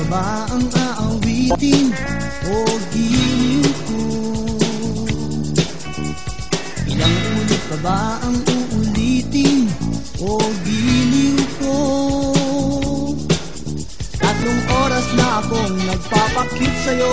pa ba ang aawitin o giliw ko? Ilang ulit pa ba ang uulitin o giliw ko? Tatlong oras na akong nagpapakit sa'yo